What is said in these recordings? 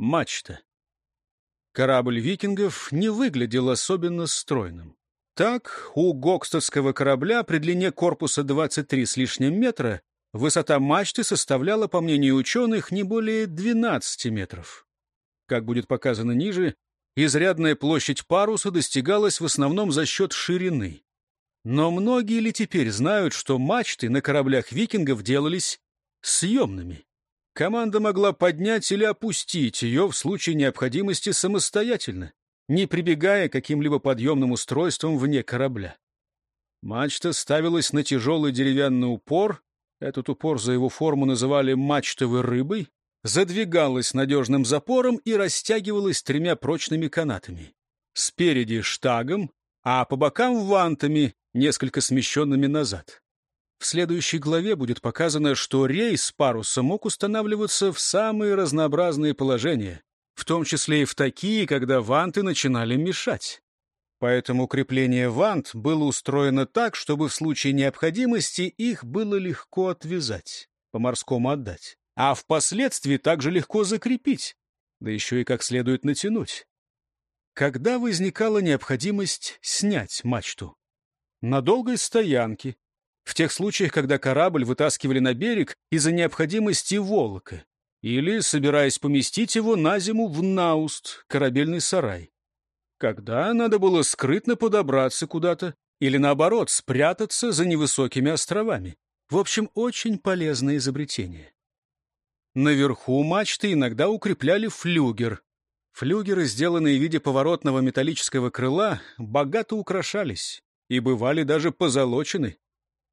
Мачта. Корабль викингов не выглядел особенно стройным. Так, у гокстовского корабля при длине корпуса 23 с лишним метра высота мачты составляла, по мнению ученых, не более 12 метров. Как будет показано ниже, изрядная площадь паруса достигалась в основном за счет ширины. Но многие ли теперь знают, что мачты на кораблях викингов делались съемными? Команда могла поднять или опустить ее в случае необходимости самостоятельно, не прибегая к каким-либо подъемным устройствам вне корабля. Мачта ставилась на тяжелый деревянный упор, этот упор за его форму называли мачтовой рыбой, задвигалась надежным запором и растягивалась тремя прочными канатами. Спереди штагом, а по бокам вантами, несколько смещенными назад. В следующей главе будет показано, что рейс паруса мог устанавливаться в самые разнообразные положения, в том числе и в такие, когда ванты начинали мешать. Поэтому крепление вант было устроено так, чтобы в случае необходимости их было легко отвязать, по-морскому отдать, а впоследствии также легко закрепить, да еще и как следует натянуть. Когда возникала необходимость снять мачту? На долгой стоянке, в тех случаях, когда корабль вытаскивали на берег из-за необходимости волока, или собираясь поместить его на зиму в Науст, корабельный сарай. Когда надо было скрытно подобраться куда-то, или наоборот, спрятаться за невысокими островами. В общем, очень полезное изобретение. Наверху мачты иногда укрепляли флюгер. Флюгеры, сделанные в виде поворотного металлического крыла, богато украшались и бывали даже позолочены.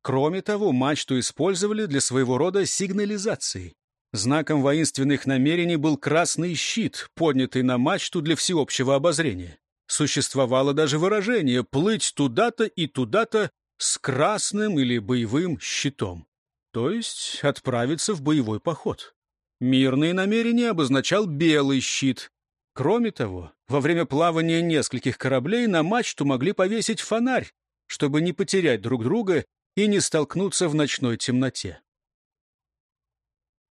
Кроме того, мачту использовали для своего рода сигнализации. Знаком воинственных намерений был красный щит, поднятый на мачту для всеобщего обозрения. Существовало даже выражение «плыть туда-то и туда-то с красным или боевым щитом», то есть отправиться в боевой поход. Мирные намерения обозначал белый щит. Кроме того, во время плавания нескольких кораблей на мачту могли повесить фонарь, чтобы не потерять друг друга и не столкнуться в ночной темноте.